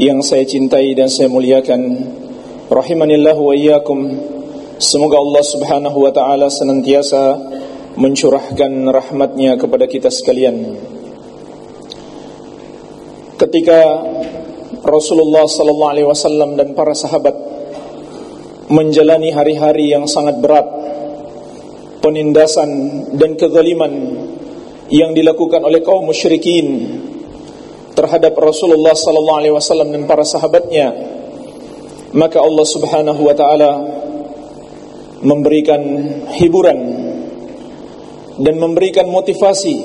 yang saya cintai dan saya muliakan. Rahimanillah wa iyyakum. Semoga Allah Subhanahu wa taala senantiasa mencurahkan rahmatnya kepada kita sekalian. Ketika Rasulullah sallallahu alaihi wasallam dan para sahabat menjalani hari-hari yang sangat berat penindasan dan kezaliman yang dilakukan oleh kaum musyrikin terhadap Rasulullah sallallahu alaihi wasallam dan para sahabatnya maka Allah Subhanahu wa taala memberikan hiburan dan memberikan motivasi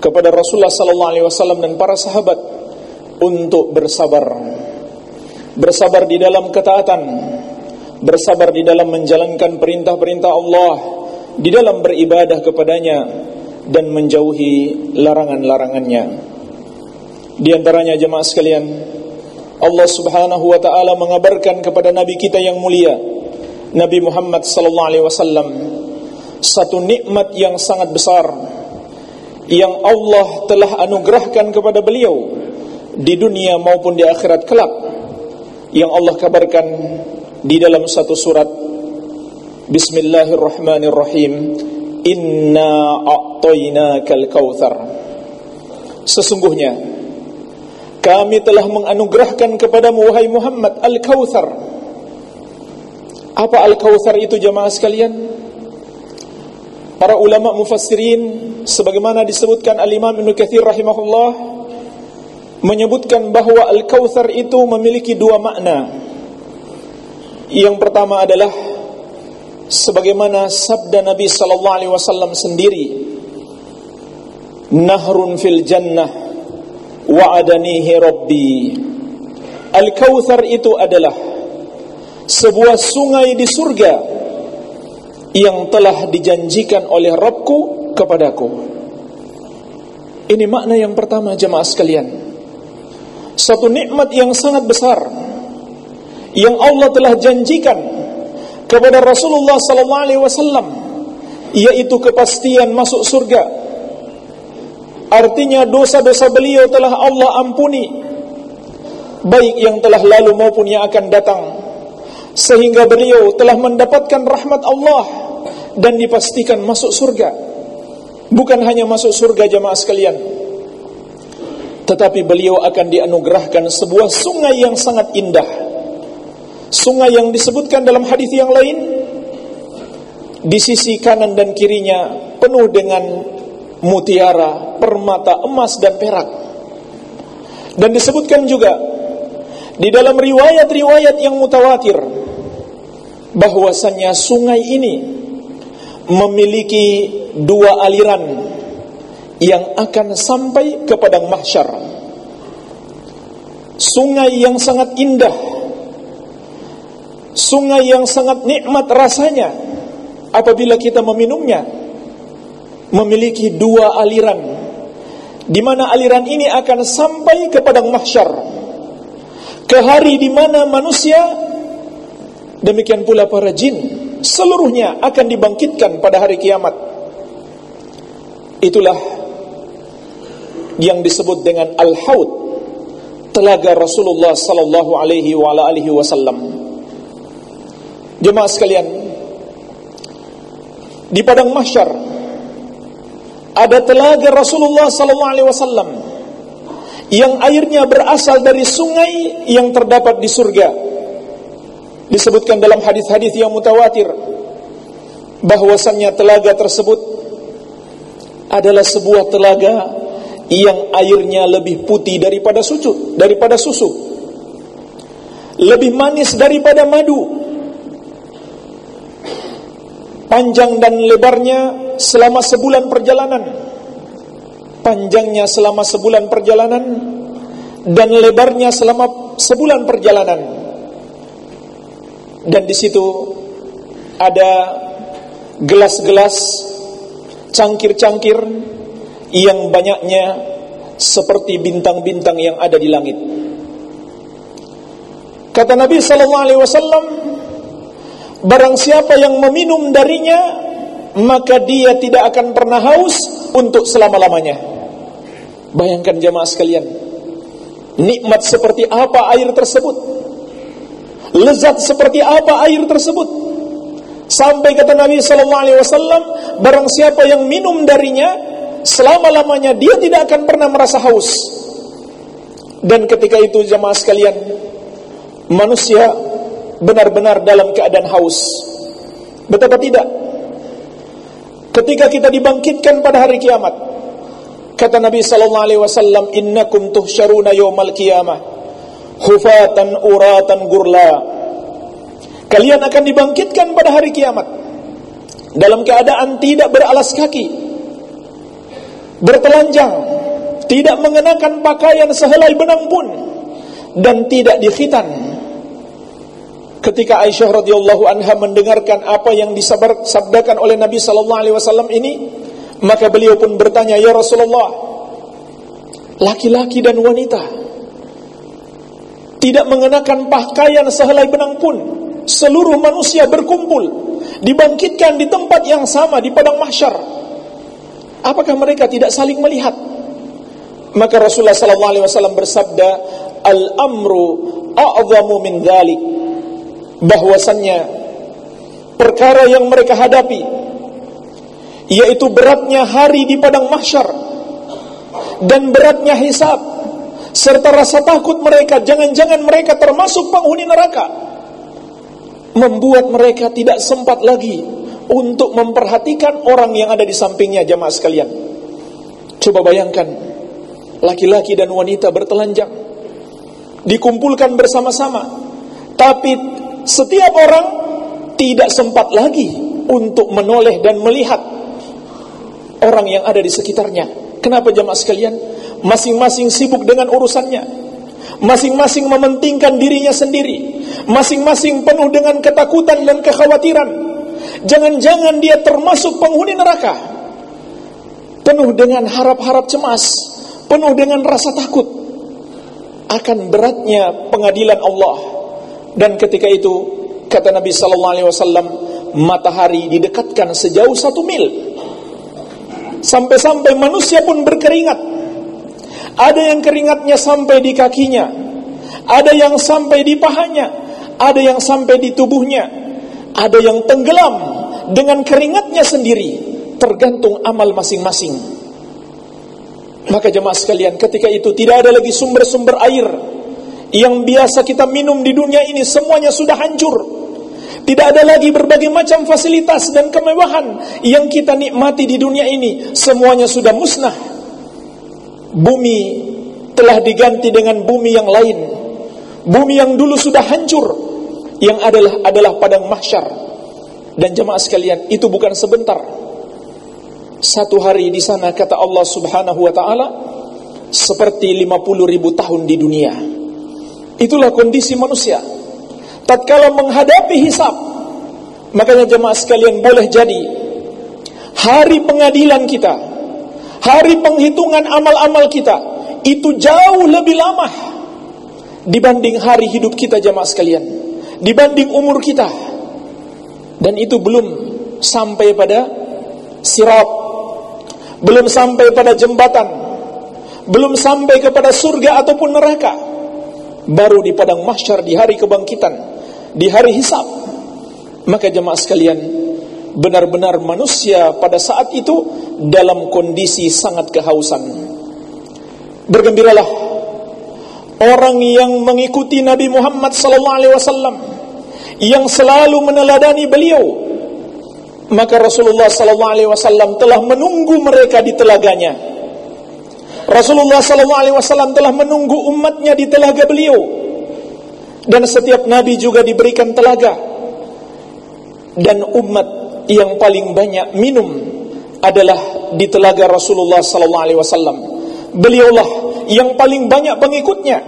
kepada Rasulullah sallallahu alaihi wasallam dan para sahabat untuk bersabar. Bersabar di dalam ketaatan bersabar di dalam menjalankan perintah-perintah Allah di dalam beribadah kepadanya dan menjauhi larangan-larangannya di antaranya jemaah sekalian Allah Subhanahu wa taala mengabarkan kepada nabi kita yang mulia Nabi Muhammad sallallahu alaihi wasallam satu nikmat yang sangat besar yang Allah telah anugerahkan kepada beliau di dunia maupun di akhirat kelak yang Allah kabarkan di dalam satu surat Bismillahirrahmanirrahim Inna a'tainakal kautsar Sesungguhnya kami telah menganugerahkan kepadamu wahai Muhammad Al-Kautsar Apa Al-Kautsar itu jamaah sekalian? Para ulama mufassirin sebagaimana disebutkan Al-Imam Ibnu Katsir rahimahullah menyebutkan bahwa Al-Kautsar itu memiliki dua makna. Yang pertama adalah sebagaimana sabda Nabi sallallahu alaihi wasallam sendiri Nahrun fil jannah wa'adanihi rabbi Al-Kautsar itu adalah sebuah sungai di surga yang telah dijanjikan oleh Rabbku kepadaku. Ini makna yang pertama jemaah sekalian. Satu nikmat yang sangat besar yang Allah telah janjikan kepada Rasulullah sallallahu alaihi wasallam yaitu kepastian masuk surga. Artinya dosa-dosa beliau telah Allah ampuni baik yang telah lalu maupun yang akan datang sehingga beliau telah mendapatkan rahmat Allah dan dipastikan masuk surga. Bukan hanya masuk surga jemaah sekalian, tetapi beliau akan dianugerahkan sebuah sungai yang sangat indah. Sungai yang disebutkan dalam hadis yang lain di sisi kanan dan kirinya penuh dengan mutiara, permata, emas dan perak. Dan disebutkan juga di dalam riwayat-riwayat yang mutawatir bahwasannya sungai ini memiliki dua aliran yang akan sampai ke padang mahsyar. Sungai yang sangat indah. Sungai yang sangat nikmat rasanya apabila kita meminumnya. Memiliki dua aliran di mana aliran ini akan sampai ke padang mahsyar. Ke hari di mana manusia demikian pula para jin seluruhnya akan dibangkitkan pada hari kiamat. Itulah yang disebut dengan Al-Haud, telaga Rasulullah sallallahu alaihi wa alihi wasallam. Jemaah sekalian, di padang mahsyar ada telaga Rasulullah sallallahu alaihi wasallam yang airnya berasal dari sungai yang terdapat di surga. Disebutkan dalam hadis-hadis yang mutawatir bahwasannya telaga tersebut adalah sebuah telaga yang airnya lebih putih daripada susu, daripada susu. Lebih manis daripada madu. Panjang dan lebarnya selama sebulan perjalanan panjangnya selama sebulan perjalanan dan lebarnya selama sebulan perjalanan. Dan di situ ada gelas-gelas cangkir-cangkir yang banyaknya seperti bintang-bintang yang ada di langit. Kata Nabi sallallahu alaihi wasallam, barang siapa yang meminum darinya, maka dia tidak akan pernah haus untuk selama-lamanya. Bayangkan jemaah sekalian Nikmat seperti apa air tersebut? Lezat seperti apa air tersebut? Sampai kata Nabi SAW Barang siapa yang minum darinya Selama-lamanya dia tidak akan pernah merasa haus. Dan ketika itu jemaah sekalian Manusia benar-benar dalam keadaan haus Betapa tidak Ketika kita dibangkitkan pada hari kiamat Kata Nabi sallallahu alaihi wasallam, "Innakum tuhsyaruna yaumal qiyamah hufatan uratan gurla." Kalian akan dibangkitkan pada hari kiamat dalam keadaan tidak beralas kaki, bertelanjang, tidak mengenakan pakaian sehelai benang pun dan tidak dikhitan. Ketika Aisyah radhiyallahu anha mendengarkan apa yang disabdakan oleh Nabi sallallahu alaihi wasallam ini, maka beliau pun bertanya, "Ya Rasulullah, laki-laki dan wanita tidak mengenakan pakaian sehelai benang pun, seluruh manusia berkumpul, dibangkitkan di tempat yang sama di padang mahsyar. Apakah mereka tidak saling melihat?" Maka Rasulullah sallallahu alaihi wasallam bersabda, "Al-amru a'zamu min dzalik." Bahwasannya perkara yang mereka hadapi yaitu beratnya hari di padang mahsyar dan beratnya hisab serta rasa takut mereka jangan-jangan mereka termasuk penghuni neraka membuat mereka tidak sempat lagi untuk memperhatikan orang yang ada di sampingnya jamaah sekalian. Coba bayangkan laki-laki dan wanita bertelanjang dikumpulkan bersama-sama tapi setiap orang tidak sempat lagi untuk menoleh dan melihat orang yang ada di sekitarnya. Kenapa jamaah sekalian? Masing-masing sibuk dengan urusannya. Masing-masing mementingkan dirinya sendiri. Masing-masing penuh dengan ketakutan dan kekhawatiran. Jangan-jangan dia termasuk penghuni neraka. Penuh dengan harap-harap cemas, penuh dengan rasa takut akan beratnya pengadilan Allah. Dan ketika itu kata Nabi sallallahu alaihi wasallam, matahari didekatkan sejauh satu mil Sampai-sampai manusia pun berkeringat. Ada yang keringatnya sampai di kakinya. Ada yang sampai di pahanya. Ada yang sampai di tubuhnya. Ada yang tenggelam dengan keringatnya sendiri. Tergantung amal masing-masing. Maka jemaah sekalian, ketika itu tidak ada lagi sumber-sumber air yang biasa kita minum di dunia ini semuanya sudah hancur. Tidak ada lagi berbagai macam fasilitas dan kemewahan yang kita nikmati di dunia ini. Semuanya sudah musnah. Bumi telah diganti dengan bumi yang lain. Bumi yang dulu sudah hancur. Yang adalah adalah padang mahsyar. Dan jemaah sekalian, itu bukan sebentar. Satu hari di sana kata Allah Subhanahu wa taala seperti 50 ribu tahun di dunia. Itulah kondisi manusia tatkala menghadapi hisab makanya jemaah sekalian boleh jadi hari pengadilan kita hari penghitungan amal-amal kita itu jauh lebih lama dibanding hari hidup kita jemaah sekalian dibanding umur kita dan itu belum sampai pada sirat belum sampai pada jembatan belum sampai kepada surga ataupun neraka. Baru di padang mahsyar di hari kebangkitan, di hari hisab. Maka jemaah sekalian, benar-benar manusia pada saat itu dalam kondisi sangat kehausan. Bergembiralah orang yang mengikuti Nabi Muhammad sallallahu alaihi wasallam yang selalu meneladani beliau. Maka Rasulullah sallallahu alaihi wasallam telah menunggu mereka di telaganya Rasulullah wasallam telah menunggu umatnya di telaga beliau. Dan setiap nabi juga diberikan telaga. Dan umat yang paling banyak minum adalah di telaga Rasulullah wasallam. Beliaulah yang paling banyak pengikutnya.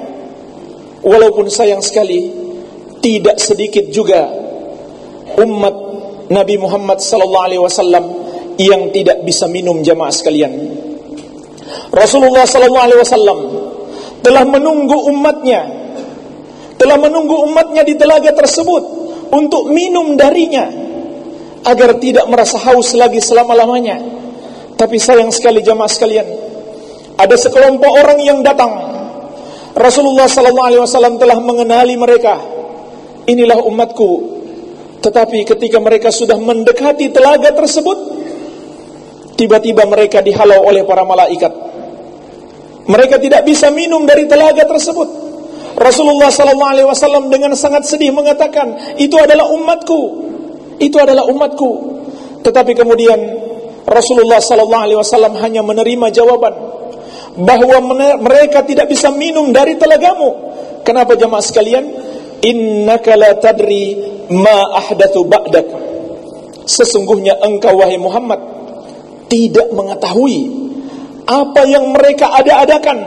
Walaupun sayang sekali tidak sedikit juga umat Nabi Muhammad wasallam yang tidak bisa minum jamaah sekalian. Rasulullah wasallam telah menunggu umatnya telah menunggu umatnya di telaga tersebut untuk minum darinya agar tidak merasa haus lagi selama-lamanya. Tapi sayang sekali jamaah sekalian, ada sekelompok orang yang datang. Rasulullah wasallam telah mengenali mereka. Inilah umatku. Tetapi ketika mereka sudah mendekati telaga tersebut, tiba-tiba mereka dihalau oleh para malaikat. Mereka tidak bisa minum dari telaga tersebut. Rasulullah sallallahu alaihi wasallam dengan sangat sedih mengatakan, "Itu adalah umatku. Itu adalah umatku." Tetapi kemudian Rasulullah sallallahu alaihi wasallam hanya menerima jawaban bahwa mereka tidak bisa minum dari telagamu. Kenapa jemaah sekalian? Innaka la tadri ma ahdathu ba'dak. Sesungguhnya engkau wahai Muhammad tidak mengetahui apa yang mereka ada-adakan,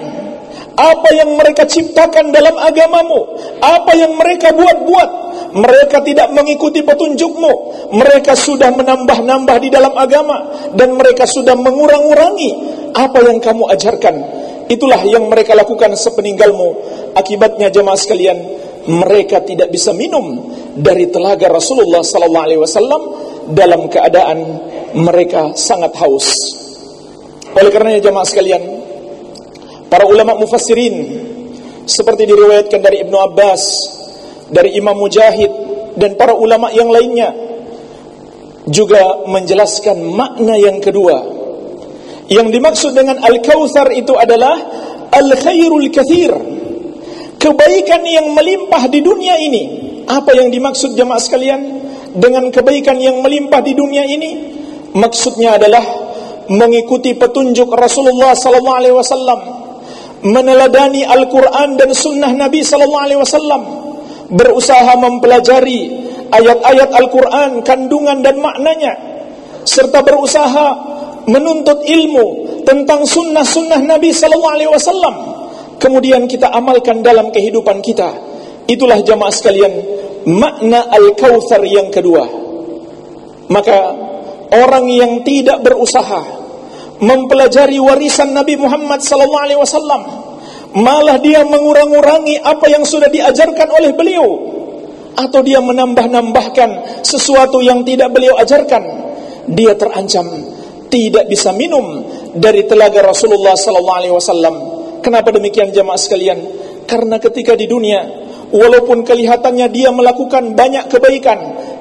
apa yang mereka ciptakan dalam agamamu, apa yang mereka buat-buat, mereka tidak mengikuti petunjukmu, mereka sudah menambah-nambah di dalam agama dan mereka sudah mengurang-urangi apa yang kamu ajarkan. Itulah yang mereka lakukan sepeninggalmu. Akibatnya jemaah sekalian, mereka tidak bisa minum dari telaga Rasulullah sallallahu alaihi wasallam dalam keadaan mereka sangat haus. Oleh karenanya jemaah sekalian, para ulama mufassirin seperti diriwayatkan dari Ibnu Abbas, dari Imam Mujahid dan para ulama yang lainnya juga menjelaskan makna yang kedua. Yang dimaksud dengan al-kautsar itu adalah al-khairul kathir. Kebaikan yang melimpah di dunia ini. Apa yang dimaksud jemaah sekalian dengan kebaikan yang melimpah di dunia ini? Maksudnya adalah mengikuti petunjuk Rasulullah sallallahu alaihi wasallam, meneladani Al-Qur'an dan sunnah Nabi sallallahu alaihi wasallam, berusaha mempelajari ayat-ayat Al-Qur'an, kandungan dan maknanya, serta berusaha menuntut ilmu tentang sunnah-sunnah Nabi sallallahu alaihi wasallam. Kemudian kita amalkan dalam kehidupan kita. Itulah jamaah sekalian makna al-kautsar yang kedua. Maka orang yang tidak berusaha mempelajari warisan Nabi Muhammad wasallam malah dia mengurang-urangi apa yang sudah diajarkan oleh beliau atau dia menambah-nambahkan sesuatu yang tidak beliau ajarkan dia terancam tidak bisa minum dari telaga Rasulullah wasallam. Kenapa demikian jemaah sekalian? Karena ketika di dunia walaupun kelihatannya dia melakukan banyak kebaikan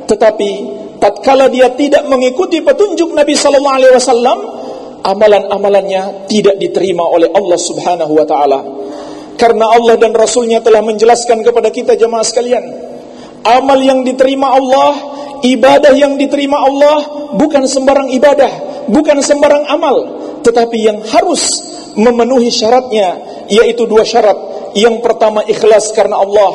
tetapi tatkala dia tidak mengikuti petunjuk Nabi sallallahu alaihi wasallam, amalan-amalannya tidak diterima oleh Allah Subhanahu wa taala. Karena Allah dan Rasulnya telah menjelaskan kepada kita jemaah sekalian, amal yang diterima Allah, ibadah yang diterima Allah bukan sembarang ibadah, bukan sembarang amal, tetapi yang harus memenuhi syaratnya yaitu dua syarat. Yang pertama ikhlas karena Allah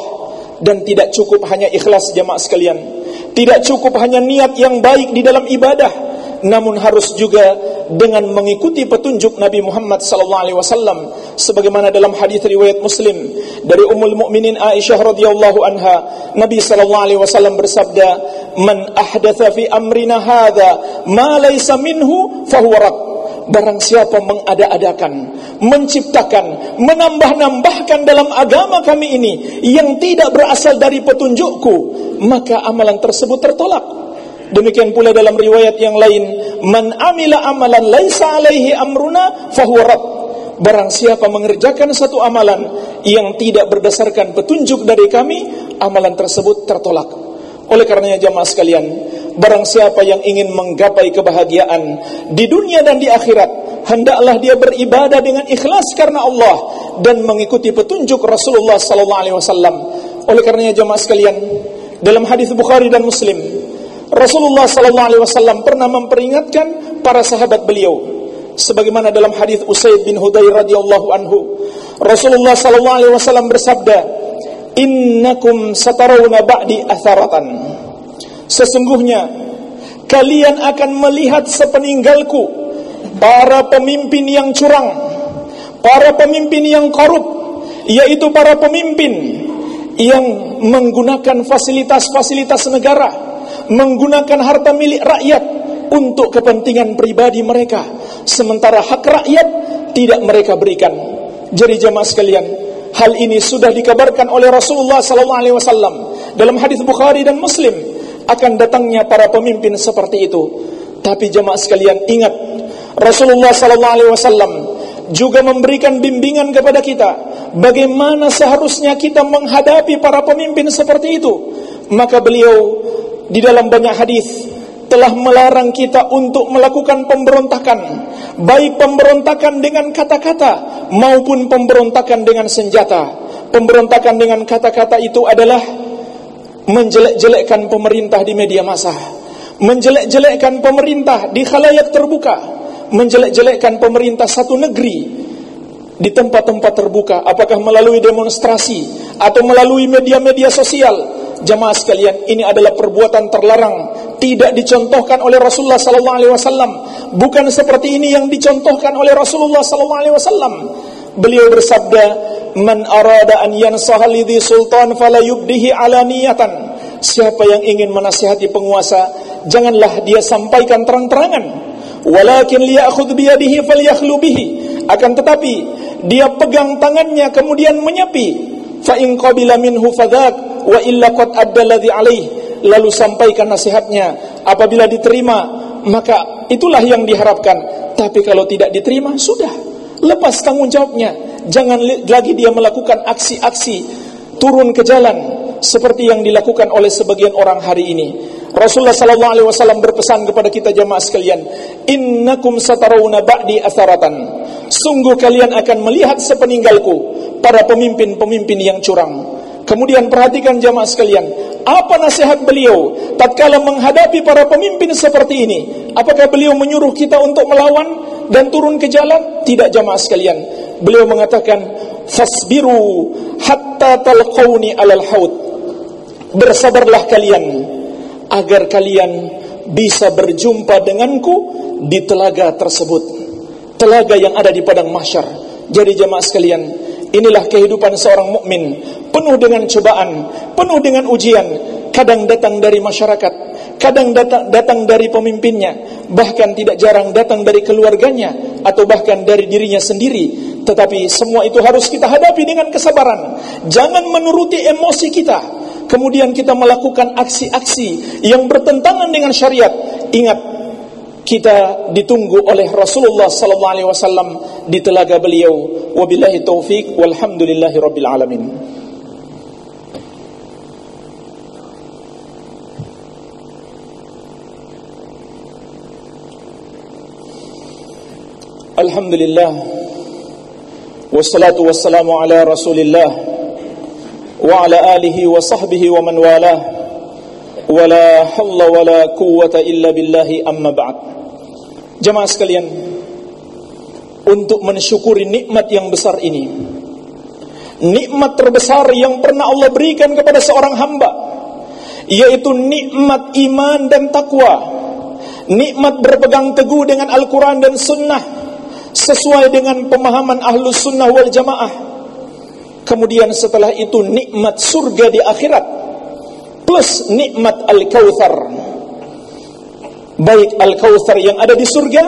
dan tidak cukup hanya ikhlas jemaah sekalian tidak cukup hanya niat yang baik di dalam ibadah, namun harus juga dengan mengikuti petunjuk Nabi Muhammad sallallahu alaihi wasallam sebagaimana dalam hadis riwayat Muslim dari Ummul Mukminin Aisyah radhiyallahu anha Nabi sallallahu alaihi wasallam bersabda man ahdatsa fi amrina hadza ma laysa minhu fahuwa barang siapa mengada-adakan, menciptakan, menambah-nambahkan dalam agama kami ini yang tidak berasal dari petunjukku, maka amalan tersebut tertolak. Demikian pula dalam riwayat yang lain, man amila amalan laisa alaihi amruna fahuwa Barang siapa mengerjakan satu amalan yang tidak berdasarkan petunjuk dari kami, amalan tersebut tertolak. Oleh karenanya jamaah sekalian, barang siapa yang ingin menggapai kebahagiaan di dunia dan di akhirat, hendaklah dia beribadah dengan ikhlas karena Allah dan mengikuti petunjuk Rasulullah sallallahu alaihi wasallam. Oleh karenanya jamaah sekalian, dalam hadis Bukhari dan Muslim, Rasulullah sallallahu alaihi wasallam pernah memperingatkan para sahabat beliau sebagaimana dalam hadis Usaid bin Hudayr radhiyallahu anhu Rasulullah sallallahu alaihi wasallam bersabda innakum satarawna ba'di atharatan sesungguhnya kalian akan melihat sepeninggalku para pemimpin yang curang para pemimpin yang korup yaitu para pemimpin yang menggunakan fasilitas-fasilitas negara menggunakan harta milik rakyat untuk kepentingan pribadi mereka. Sementara hak rakyat tidak mereka berikan. Jadi jemaah sekalian hal ini sudah dikabarkan oleh Rasulullah wasallam dalam hadis Bukhari dan Muslim akan datangnya para pemimpin seperti itu. Tapi jemaah sekalian ingat Rasulullah sallallahu alaihi wasallam juga memberikan bimbingan kepada kita bagaimana seharusnya kita menghadapi para pemimpin seperti itu. Maka beliau di dalam banyak hadis telah melarang kita untuk melakukan pemberontakan baik pemberontakan dengan kata-kata maupun pemberontakan dengan senjata. Pemberontakan dengan kata-kata itu adalah menjelek-jelekkan pemerintah di media massa menjelek-jelekkan pemerintah di khalayak terbuka menjelek-jelekkan pemerintah satu negeri di tempat-tempat terbuka. Apakah melalui demonstrasi atau melalui media-media sosial? Jemaah sekalian ini adalah perbuatan terlarang. Tidak dicontohkan oleh Rasulullah sallallahu alaihi wasallam. Bukan seperti ini yang dicontohkan oleh Rasulullah sallallahu alaihi wasallam. Beliau bersabda man arada an yansaha lidhi sultan fala yubdihi alaniyatan siapa yang ingin menasihati penguasa janganlah dia sampaikan terang-terangan. Walakin liya'khudh biyadihi falyakhlu bihi. Akan tetapi dia pegang tangannya kemudian menyepi. Fa in qabila minhu fadzak wa illa qad adda alladhi alaih. Lalu sampaikan nasihatnya. Apabila diterima maka itulah yang diharapkan. Tapi kalau tidak diterima sudah. Lepas tanggung jawabnya jangan lagi dia melakukan aksi-aksi turun ke jalan seperti yang dilakukan oleh sebagian orang hari ini Rasulullah sallallahu alaihi wasallam berpesan kepada kita jemaah sekalian, "Innakum satarawna ba'di atharatan." Sungguh kalian akan melihat sepeninggalku para pemimpin-pemimpin yang curang. Kemudian perhatikan jemaah sekalian, apa nasihat beliau tatkala menghadapi para pemimpin seperti ini? Apakah beliau menyuruh kita untuk melawan dan turun ke jalan? Tidak jemaah sekalian. Beliau mengatakan, "Fasbiru hatta talqauni alal haud." Bersabarlah kalian agar kalian bisa berjumpa denganku di telaga tersebut. Telaga yang ada di padang mahsyar. Jadi jemaah sekalian, inilah kehidupan seorang mukmin, penuh dengan cobaan, penuh dengan ujian, kadang datang dari masyarakat, kadang datang, datang dari pemimpinnya, bahkan tidak jarang datang dari keluarganya atau bahkan dari dirinya sendiri. Tetapi semua itu harus kita hadapi dengan kesabaran. Jangan menuruti emosi kita kemudian kita melakukan aksi-aksi yang bertentangan dengan syariat, ingat kita ditunggu oleh Rasulullah sallallahu alaihi wasallam di telaga beliau. Wabillahi taufik walhamdulillahi rabbil alamin. Alhamdulillah Wassalatu wassalamu ala rasulillah وعلى آله وصحبه ومن والاه ولا حول ولا قوة إلا بالله أما بعد Jemaah sekalian Untuk mensyukuri nikmat yang besar ini Nikmat terbesar yang pernah Allah berikan kepada seorang hamba Yaitu nikmat iman dan takwa Nikmat berpegang teguh dengan Al-Quran dan Sunnah Sesuai dengan pemahaman Ahlus Sunnah wal Jamaah Kemudian setelah itu nikmat surga di akhirat plus nikmat Al-Kautsar. Baik Al-Kautsar yang ada di surga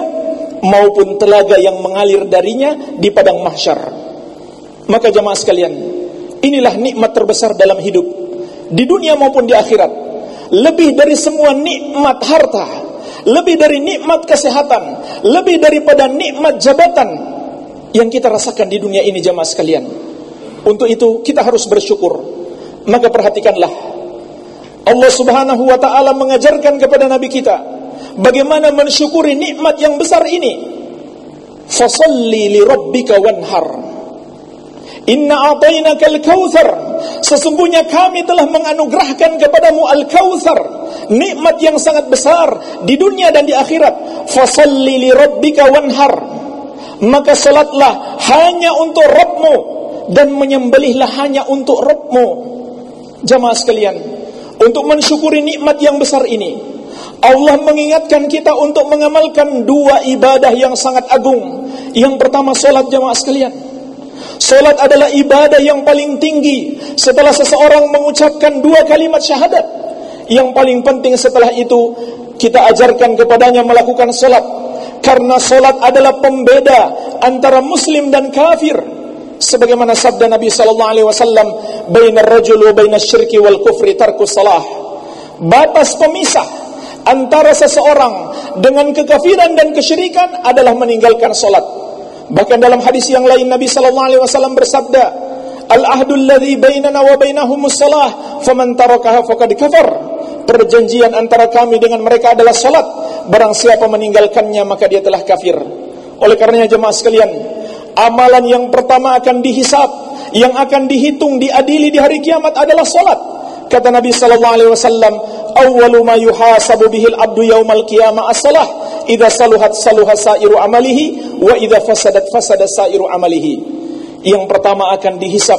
maupun telaga yang mengalir darinya di padang mahsyar. Maka jemaah sekalian, inilah nikmat terbesar dalam hidup di dunia maupun di akhirat. Lebih dari semua nikmat harta, lebih dari nikmat kesehatan, lebih daripada nikmat jabatan, yang kita rasakan di dunia ini jamaah sekalian. Untuk itu kita harus bersyukur. Maka perhatikanlah Allah Subhanahu wa taala mengajarkan kepada nabi kita bagaimana mensyukuri nikmat yang besar ini. Fasalli li rabbika wanhar. Inna a'tainaka al-kautsar. Sesungguhnya kami telah menganugerahkan kepadamu al-kautsar, nikmat yang sangat besar di dunia dan di akhirat. Fasalli li rabbika wanhar. Maka salatlah hanya untuk Rabbmu dan menyembelihlah hanya untuk Rabbmu. Jamaah sekalian, untuk mensyukuri nikmat yang besar ini, Allah mengingatkan kita untuk mengamalkan dua ibadah yang sangat agung. Yang pertama salat jamaah sekalian. Salat adalah ibadah yang paling tinggi setelah seseorang mengucapkan dua kalimat syahadat. Yang paling penting setelah itu kita ajarkan kepadanya melakukan salat karena salat adalah pembeda antara muslim dan kafir. Sebagaimana sabda Nabi sallallahu alaihi wasallam, "Bainar rajul wa bainas syirki wal kufri tarkus salah." Batas pemisah antara seseorang dengan kekafiran dan kesyirikan adalah meninggalkan salat. Bahkan dalam hadis yang lain Nabi sallallahu alaihi wasallam bersabda, "Al-ahdu alladhi bainana wa bainahumus salah, faman tarakaha faqad kafar." Perjanjian antara kami dengan mereka adalah salat. Barang siapa meninggalkannya maka dia telah kafir. Oleh karenanya jemaah sekalian, amalan yang pertama akan dihisap, yang akan dihitung, diadili di hari kiamat adalah salat. Kata Nabi sallallahu alaihi wasallam, "Awwalu ma yuhasabu bihil abdu yaumal qiyamah as-salah. Idza saluhat saluha sairu amalihi wa idza fasadat fasada sairu amalihi." Yang pertama akan dihisap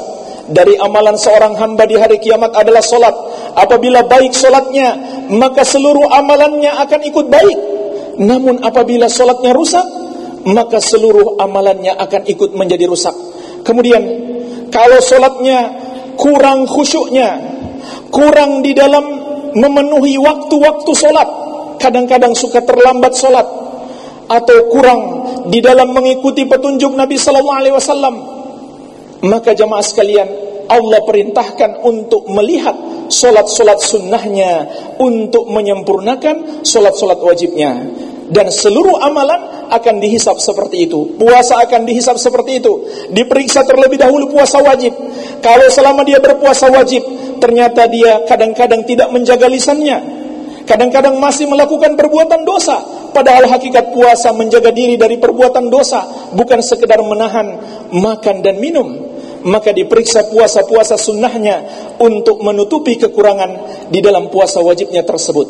dari amalan seorang hamba di hari kiamat adalah solat. Apabila baik solatnya, maka seluruh amalannya akan ikut baik. Namun apabila solatnya rusak, maka seluruh amalannya akan ikut menjadi rusak. Kemudian, kalau solatnya kurang khusyuknya, kurang di dalam memenuhi waktu-waktu solat, kadang-kadang suka terlambat solat, atau kurang di dalam mengikuti petunjuk Nabi Sallallahu Alaihi Wasallam, maka jamaah sekalian Allah perintahkan untuk melihat solat-solat sunnahnya untuk menyempurnakan solat-solat wajibnya. Dan seluruh amalan akan dihisap seperti itu. Puasa akan dihisap seperti itu. Diperiksa terlebih dahulu puasa wajib. Kalau selama dia berpuasa wajib ternyata dia kadang-kadang tidak menjaga lisannya kadang-kadang masih melakukan perbuatan dosa padahal hakikat puasa menjaga diri dari perbuatan dosa bukan sekedar menahan makan dan minum maka diperiksa puasa-puasa sunnahnya untuk menutupi kekurangan di dalam puasa wajibnya tersebut.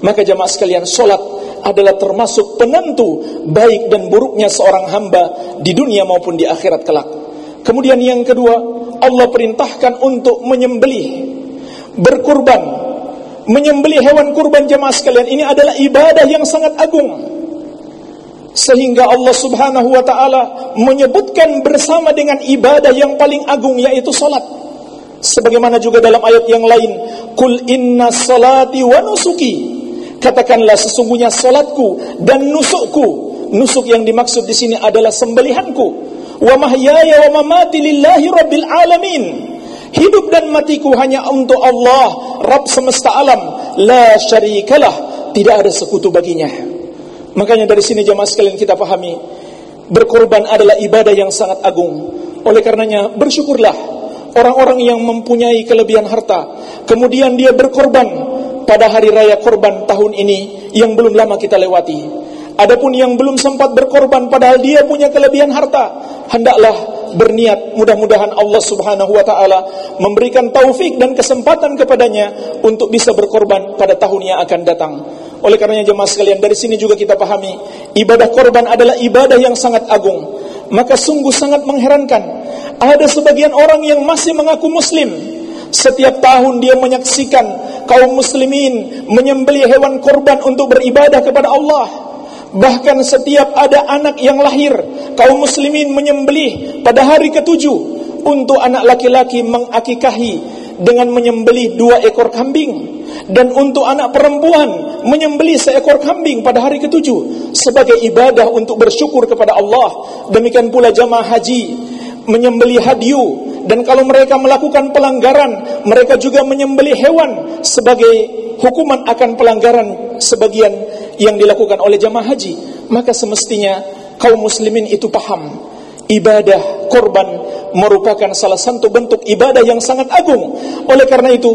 Maka jamaah sekalian, solat adalah termasuk penentu baik dan buruknya seorang hamba di dunia maupun di akhirat kelak. Kemudian yang kedua, Allah perintahkan untuk menyembelih, berkurban. Menyembelih hewan kurban jamaah sekalian ini adalah ibadah yang sangat agung sehingga Allah Subhanahu wa taala menyebutkan bersama dengan ibadah yang paling agung yaitu salat. Sebagaimana juga dalam ayat yang lain, "Qul inna salati wa nusuki." Katakanlah sesungguhnya salatku dan nusukku. Nusuk yang dimaksud di sini adalah sembelihanku. Wa mahyaya wa mamati lillahi rabbil alamin. Hidup dan matiku hanya untuk Allah, Rabb semesta alam, la syarikalah, tidak ada sekutu baginya. Makanya dari sini jemaah sekalian kita pahami berkorban adalah ibadah yang sangat agung. Oleh karenanya bersyukurlah orang-orang yang mempunyai kelebihan harta kemudian dia berkorban pada hari raya korban tahun ini yang belum lama kita lewati. Adapun yang belum sempat berkorban padahal dia punya kelebihan harta, hendaklah berniat mudah-mudahan Allah Subhanahu wa taala memberikan taufik dan kesempatan kepadanya untuk bisa berkorban pada tahun yang akan datang. Oleh karenanya jemaah sekalian dari sini juga kita pahami ibadah korban adalah ibadah yang sangat agung. Maka sungguh sangat mengherankan ada sebagian orang yang masih mengaku muslim setiap tahun dia menyaksikan kaum muslimin menyembelih hewan korban untuk beribadah kepada Allah. Bahkan setiap ada anak yang lahir, kaum muslimin menyembelih pada hari ketujuh untuk anak laki-laki mengakikahi dengan menyembelih dua ekor kambing dan untuk anak perempuan menyembelih seekor kambing pada hari ketujuh sebagai ibadah untuk bersyukur kepada Allah. Demikian pula jamaah haji menyembelih hadiu dan kalau mereka melakukan pelanggaran mereka juga menyembelih hewan sebagai hukuman akan pelanggaran sebagian yang dilakukan oleh jamaah haji. Maka semestinya kaum muslimin itu paham ibadah korban merupakan salah satu bentuk ibadah yang sangat agung. Oleh karena itu,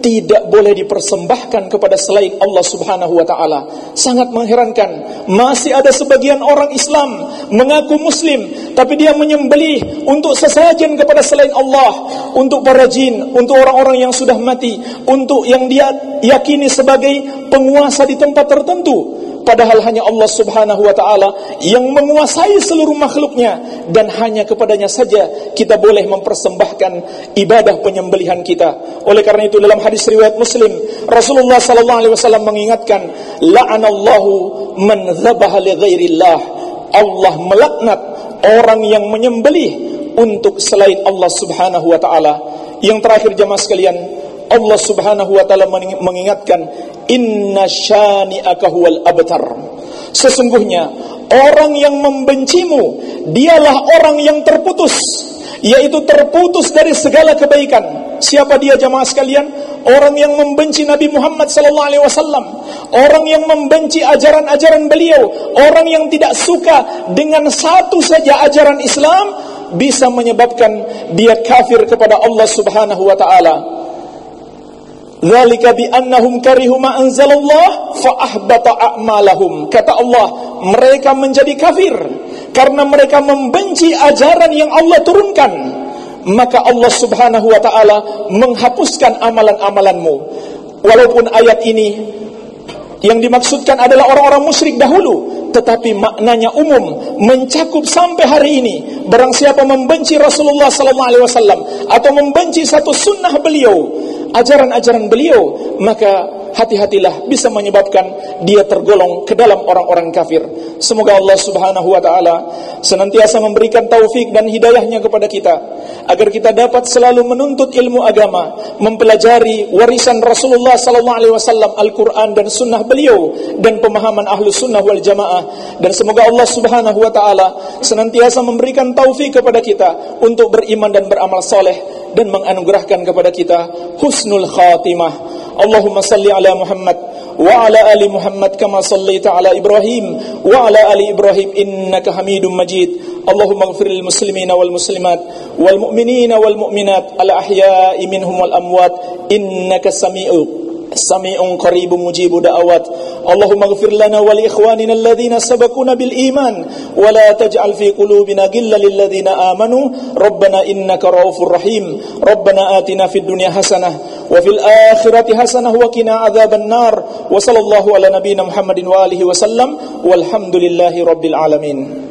tidak boleh dipersembahkan kepada selain Allah Subhanahu wa taala. Sangat mengherankan, masih ada sebagian orang Islam mengaku muslim tapi dia menyembelih untuk sesajen kepada selain Allah, untuk para jin, untuk orang-orang yang sudah mati, untuk yang dia yakini sebagai penguasa di tempat tertentu padahal hanya Allah Subhanahu wa taala yang menguasai seluruh makhluknya dan hanya kepadanya saja kita boleh mempersembahkan ibadah penyembelihan kita. Oleh karena itu dalam hadis riwayat Muslim, Rasulullah sallallahu alaihi wasallam mengingatkan, la'anallahu man dzabaha li ghairillah. Allah melaknat orang yang menyembelih untuk selain Allah Subhanahu wa taala. Yang terakhir jemaah sekalian, Allah Subhanahu wa taala mengingatkan inna syani'aka huwal abtar. Sesungguhnya orang yang membencimu dialah orang yang terputus yaitu terputus dari segala kebaikan. Siapa dia jemaah sekalian? Orang yang membenci Nabi Muhammad sallallahu alaihi wasallam, orang yang membenci ajaran-ajaran beliau, orang yang tidak suka dengan satu saja ajaran Islam bisa menyebabkan dia kafir kepada Allah Subhanahu wa taala. Dzalika bi annahum karihu ma anzalallah fa ahbata a'malahum. Kata Allah, mereka menjadi kafir karena mereka membenci ajaran yang Allah turunkan. Maka Allah Subhanahu wa taala menghapuskan amalan-amalanmu. Walaupun ayat ini yang dimaksudkan adalah orang-orang musyrik dahulu, tetapi maknanya umum, mencakup sampai hari ini. Barang siapa membenci Rasulullah sallallahu alaihi wasallam atau membenci satu sunnah beliau, ajaran-ajaran beliau, maka hati-hatilah bisa menyebabkan dia tergolong ke dalam orang-orang kafir. Semoga Allah Subhanahu wa taala senantiasa memberikan taufik dan hidayahnya kepada kita agar kita dapat selalu menuntut ilmu agama, mempelajari warisan Rasulullah sallallahu alaihi wasallam Al-Qur'an dan sunnah beliau dan pemahaman ahlu sunnah wal jamaah dan semoga Allah Subhanahu wa taala senantiasa memberikan taufik kepada kita untuk beriman dan beramal soleh dan menganugerahkan kepada kita husnul khatimah. Allahumma salli ala Muhammad wa ala ali Muhammad kama sallaita ala Ibrahim wa ala ali Ibrahim innaka Hamidum Majid. Allahumma ighfir lil muslimina wal muslimat wal mu'minina wal mu'minat al ahya'i minhum wal amwat innaka sami'u سميع قريب مجيب دعوات. اللهم اغفر لنا ولإخواننا الذين سبقونا بالإيمان ولا تجعل في قلوبنا غلا للذين آمنوا. ربنا إنك رؤوف رحيم. ربنا آتنا في الدنيا حسنة وفي الآخرة حسنة وقنا عذاب النار. وصلى الله على نبينا محمد وآله وسلم. والحمد لله رب العالمين.